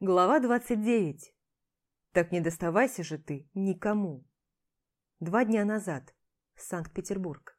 Глава 29. Так не доставайся же ты никому. Два дня назад. Санкт-Петербург.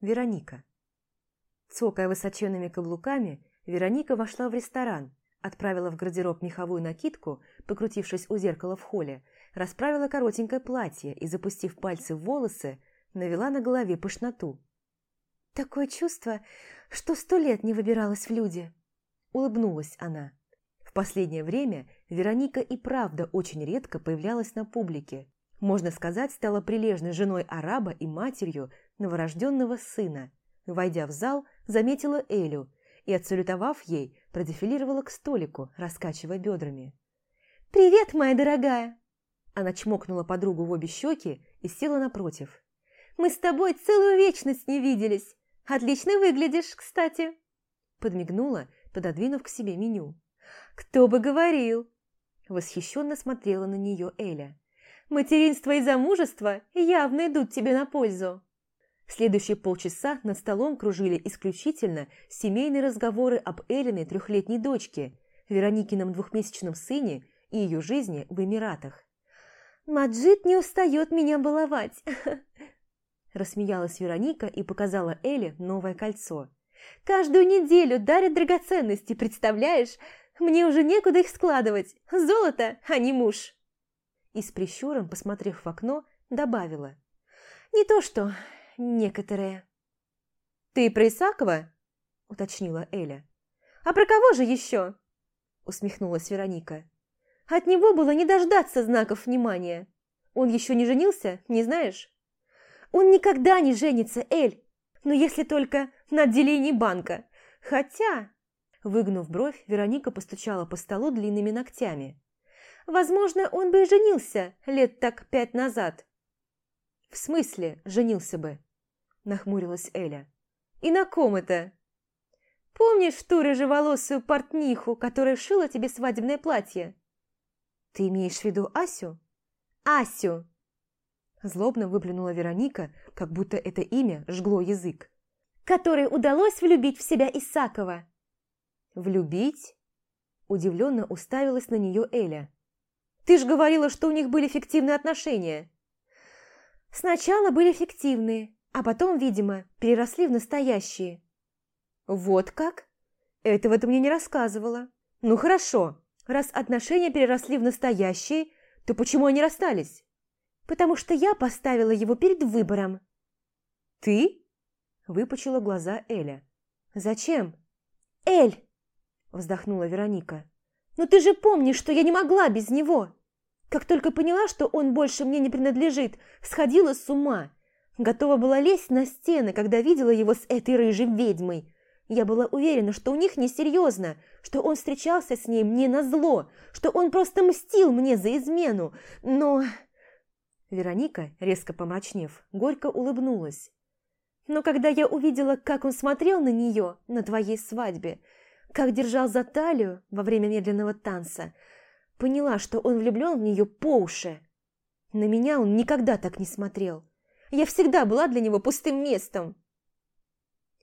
Вероника. Цокая высоченными каблуками, Вероника вошла в ресторан, отправила в гардероб меховую накидку, покрутившись у зеркала в холле, расправила коротенькое платье и, запустив пальцы в волосы, навела на голове пышноту. «Такое чувство, что сто лет не выбиралась в люди», — улыбнулась она последнее время Вероника и правда очень редко появлялась на публике. Можно сказать, стала прилежной женой араба и матерью новорожденного сына. Войдя в зал, заметила Элю и, отсалютовав ей, продефилировала к столику, раскачивая бедрами. «Привет, моя дорогая!» Она чмокнула подругу в обе щеки и села напротив. «Мы с тобой целую вечность не виделись. Отлично выглядишь, кстати!» Подмигнула, пододвинув к себе меню. «Кто бы говорил!» Восхищенно смотрела на нее Эля. «Материнство и замужество явно идут тебе на пользу!» Следующие полчаса над столом кружили исключительно семейные разговоры об Элиной трехлетней дочке, Вероникином двухмесячном сыне и ее жизни в Эмиратах. «Маджид не устает меня баловать!» Рассмеялась Вероника и показала Эле новое кольцо. «Каждую неделю дарит драгоценности, представляешь? Мне уже некуда их складывать. Золото, а не муж. И с прищуром, посмотрев в окно, добавила. Не то что некоторые. «Ты про Исакова?» – уточнила Эля. «А про кого же еще?» – усмехнулась Вероника. «От него было не дождаться знаков внимания. Он еще не женился, не знаешь?» «Он никогда не женится, Эль, но если только на отделении банка. Хотя Выгнув бровь, Вероника постучала по столу длинными ногтями. «Возможно, он бы и женился лет так пять назад». «В смысле женился бы?» – нахмурилась Эля. «И на ком это?» «Помнишь ту рыжеволосую портниху, которая шила тебе свадебное платье?» «Ты имеешь в виду Асю?» «Асю!» Злобно выплюнула Вероника, как будто это имя жгло язык. «Которой удалось влюбить в себя Исакова!» «Влюбить?» Удивленно уставилась на нее Эля. «Ты ж говорила, что у них были фиктивные отношения!» «Сначала были фиктивные, а потом, видимо, переросли в настоящие». «Вот как? Этого ты мне не рассказывала. Ну хорошо, раз отношения переросли в настоящие, то почему они расстались?» «Потому что я поставила его перед выбором». «Ты?» – выпучила глаза Эля. «Зачем?» «Эль, вздохнула Вероника. «Но ты же помнишь, что я не могла без него! Как только поняла, что он больше мне не принадлежит, сходила с ума. Готова была лезть на стены, когда видела его с этой рыжей ведьмой. Я была уверена, что у них несерьезно, что он встречался с ней мне назло, что он просто мстил мне за измену, но...» Вероника, резко помрачнев, горько улыбнулась. «Но когда я увидела, как он смотрел на нее на твоей свадьбе, как держал за талию во время медленного танца, поняла, что он влюблен в нее по уши. На меня он никогда так не смотрел. Я всегда была для него пустым местом.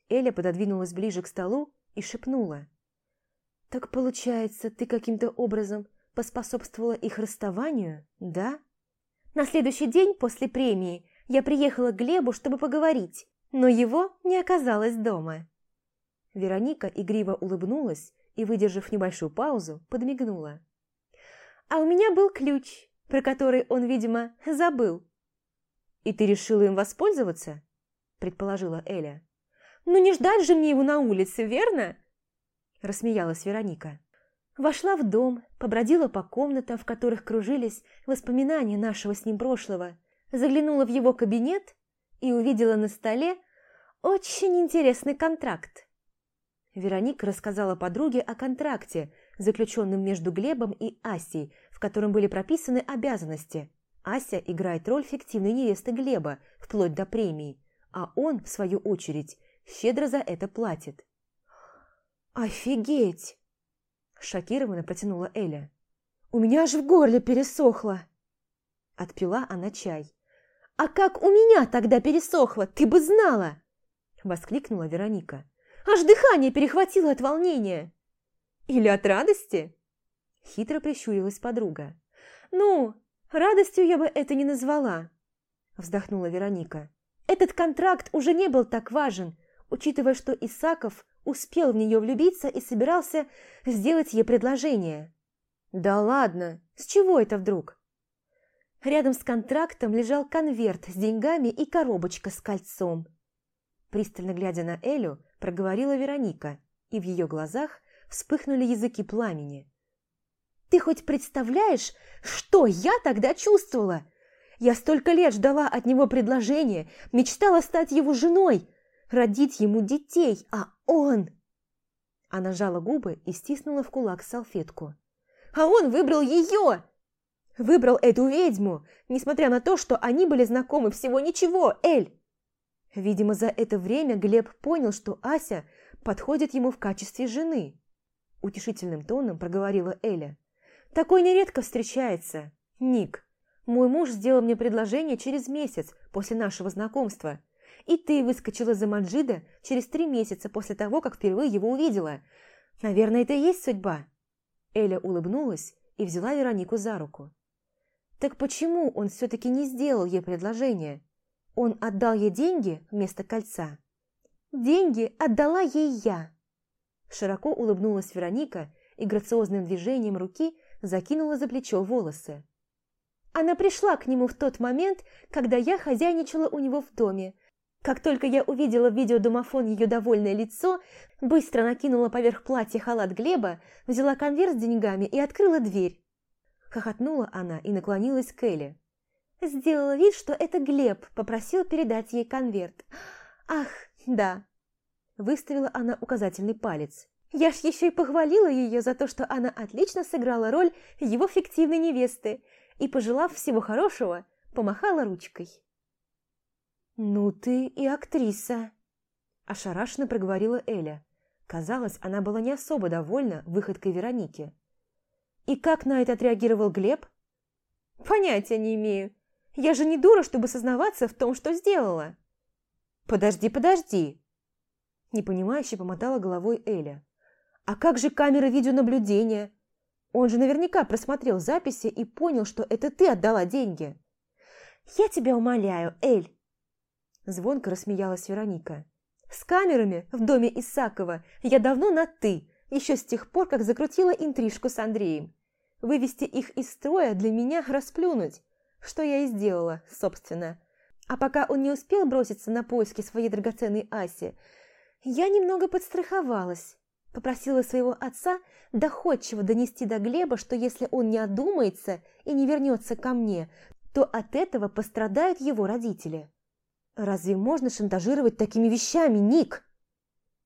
Эля пододвинулась ближе к столу и шепнула. «Так получается, ты каким-то образом поспособствовала их расставанию, да?» На следующий день после премии я приехала к Глебу, чтобы поговорить, но его не оказалось дома. Вероника игриво улыбнулась и, выдержав небольшую паузу, подмигнула. «А у меня был ключ, про который он, видимо, забыл». «И ты решила им воспользоваться?» – предположила Эля. «Ну не ждать же мне его на улице, верно?» – рассмеялась Вероника. Вошла в дом, побродила по комнатам, в которых кружились воспоминания нашего с ним прошлого, заглянула в его кабинет и увидела на столе очень интересный контракт. Вероника рассказала подруге о контракте, заключенном между Глебом и Асей, в котором были прописаны обязанности. Ася играет роль фиктивной невесты Глеба, вплоть до премии, а он, в свою очередь, щедро за это платит. «Офигеть!» – шокированно протянула Эля. «У меня аж в горле пересохло!» Отпила она чай. «А как у меня тогда пересохло, ты бы знала!» – воскликнула Вероника. Аж дыхание перехватило от волнения. Или от радости? Хитро прищурилась подруга. «Ну, радостью я бы это не назвала», – вздохнула Вероника. «Этот контракт уже не был так важен, учитывая, что Исаков успел в нее влюбиться и собирался сделать ей предложение». «Да ладно, с чего это вдруг?» Рядом с контрактом лежал конверт с деньгами и коробочка с кольцом. Пристально глядя на Элю, проговорила Вероника, и в ее глазах вспыхнули языки пламени. Ты хоть представляешь, что я тогда чувствовала? Я столько лет ждала от него предложения, мечтала стать его женой, родить ему детей, а он... Она жала губы и стиснула в кулак салфетку. А он выбрал ее! Выбрал эту ведьму, несмотря на то, что они были знакомы всего ничего, Эль. Видимо, за это время Глеб понял, что Ася подходит ему в качестве жены. Утешительным тоном проговорила Эля. Такой нередко встречается. Ник, мой муж сделал мне предложение через месяц после нашего знакомства. И ты выскочила за Маджида через три месяца после того, как впервые его увидела. Наверное, это и есть судьба». Эля улыбнулась и взяла Веронику за руку. «Так почему он все-таки не сделал ей предложение? Он отдал ей деньги вместо кольца?» «Деньги отдала ей я!» Широко улыбнулась Вероника и грациозным движением руки закинула за плечо волосы. Она пришла к нему в тот момент, когда я хозяйничала у него в доме. Как только я увидела в видеодомофон ее довольное лицо, быстро накинула поверх платья халат Глеба, взяла конверт с деньгами и открыла дверь. Хохотнула она и наклонилась к Эле. Сделала вид, что это Глеб попросил передать ей конверт. «Ах, да!» Выставила она указательный палец. Я ж еще и похвалила ее за то, что она отлично сыграла роль его фиктивной невесты и, пожелав всего хорошего, помахала ручкой. «Ну ты и актриса!» – ошарашенно проговорила Эля. Казалось, она была не особо довольна выходкой Вероники. «И как на это отреагировал Глеб?» «Понятия не имею. Я же не дура, чтобы сознаваться в том, что сделала». «Подожди, подожди!» Непонимающе помотала головой Эля. А как же камеры видеонаблюдения? Он же наверняка просмотрел записи и понял, что это ты отдала деньги. «Я тебя умоляю, Эль!» Звонко рассмеялась Вероника. «С камерами в доме Исакова я давно на «ты», еще с тех пор, как закрутила интрижку с Андреем. Вывести их из строя для меня расплюнуть, что я и сделала, собственно. А пока он не успел броситься на поиски своей драгоценной Аси, я немного подстраховалась. Попросила своего отца доходчиво донести до Глеба, что если он не одумается и не вернется ко мне, то от этого пострадают его родители. «Разве можно шантажировать такими вещами, Ник?»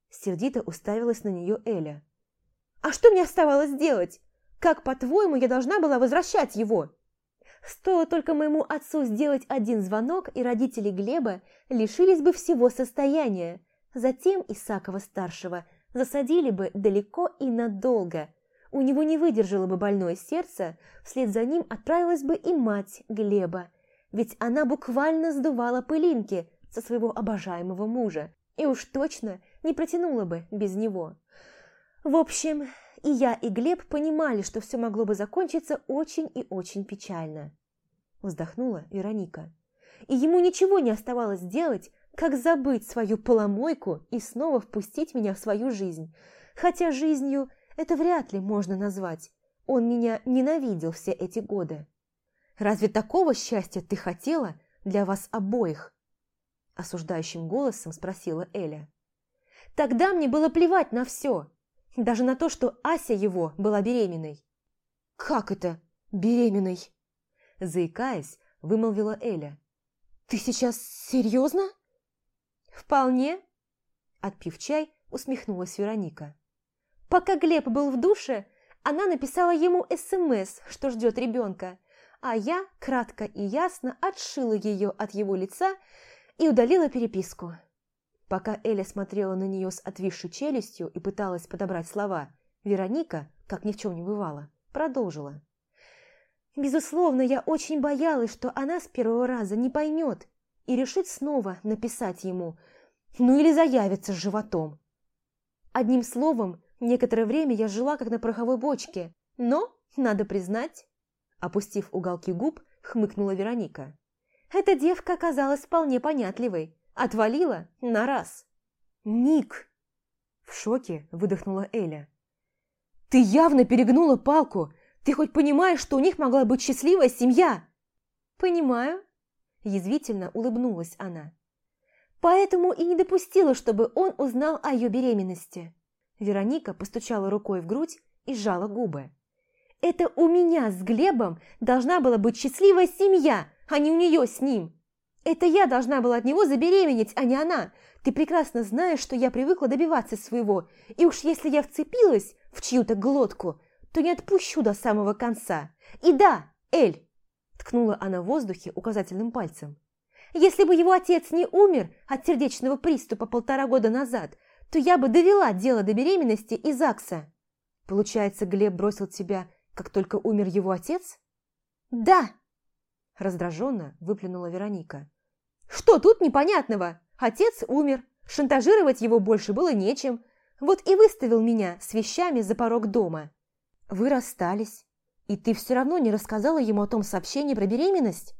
Сердито уставилась на нее Эля. «А что мне оставалось делать? Как, по-твоему, я должна была возвращать его?» Стоило только моему отцу сделать один звонок, и родители Глеба лишились бы всего состояния. Затем Исакова-старшего засадили бы далеко и надолго. У него не выдержало бы больное сердце, вслед за ним отправилась бы и мать Глеба, ведь она буквально сдувала пылинки со своего обожаемого мужа и уж точно не протянула бы без него. В общем, и я, и Глеб понимали, что все могло бы закончиться очень и очень печально. Вздохнула Вероника. И ему ничего не оставалось делать, как забыть свою поломойку и снова впустить меня в свою жизнь? Хотя жизнью это вряд ли можно назвать. Он меня ненавидел все эти годы. Разве такого счастья ты хотела для вас обоих? Осуждающим голосом спросила Эля. Тогда мне было плевать на все. Даже на то, что Ася его была беременной. «Как это беременной?» Заикаясь, вымолвила Эля. «Ты сейчас серьезно?» «Вполне», – отпив чай, усмехнулась Вероника. Пока Глеб был в душе, она написала ему СМС, что ждет ребенка, а я кратко и ясно отшила ее от его лица и удалила переписку. Пока Эля смотрела на нее с отвисшей челюстью и пыталась подобрать слова, Вероника, как ни в чем не бывало, продолжила. Безусловно, я очень боялась, что она с первого раза не поймет и решит снова написать ему, ну или заявится с животом. Одним словом, некоторое время я жила как на пороховой бочке, но надо признать, опустив уголки губ, хмыкнула Вероника. Эта девка оказалась вполне понятливой, отвалила на раз. «Ник!» В шоке выдохнула Эля. «Ты явно перегнула палку! Ты хоть понимаешь, что у них могла быть счастливая семья?» «Понимаю», – язвительно улыбнулась она. «Поэтому и не допустила, чтобы он узнал о ее беременности». Вероника постучала рукой в грудь и сжала губы. «Это у меня с Глебом должна была быть счастливая семья, а не у нее с ним. Это я должна была от него забеременеть, а не она. Ты прекрасно знаешь, что я привыкла добиваться своего, и уж если я вцепилась в чью-то глотку, то не отпущу до самого конца. И да, Эль, ткнула она в воздухе указательным пальцем. Если бы его отец не умер от сердечного приступа полтора года назад, то я бы довела дело до беременности и ЗАГСа. Получается, Глеб бросил тебя, как только умер его отец? Да, раздраженно выплюнула Вероника. Что тут непонятного? Отец умер, шантажировать его больше было нечем. Вот и выставил меня с вещами за порог дома. Вы расстались, и ты все равно не рассказала ему о том сообщении про беременность?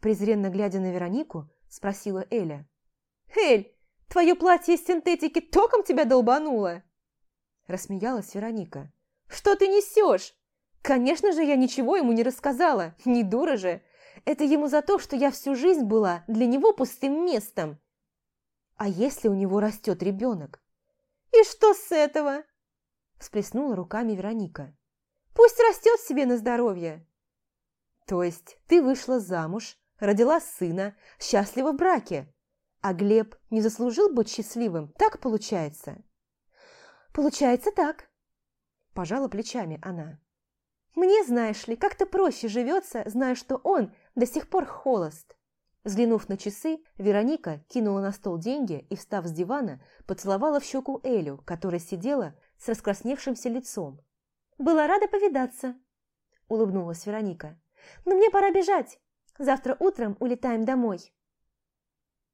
Презренно глядя на Веронику, спросила Эля. «Эль, твое платье из синтетики током тебя долбануло?» Рассмеялась Вероника. «Что ты несешь? Конечно же, я ничего ему не рассказала, не дура же. Это ему за то, что я всю жизнь была для него пустым местом. А если у него растет ребенок? И что с этого? Всплеснула руками Вероника. Пусть растет себе на здоровье. То есть ты вышла замуж, родила сына, счастлива в браке, а Глеб не заслужил быть счастливым, так получается? Получается так. Пожала плечами она. Мне, знаешь ли, как-то проще живется, зная, что он до сих пор холост. Взглянув на часы, Вероника кинула на стол деньги и, встав с дивана, поцеловала в щеку Элю, которая сидела с раскрасневшимся лицом. «Была рада повидаться», – улыбнулась Вероника. «Но мне пора бежать. Завтра утром улетаем домой».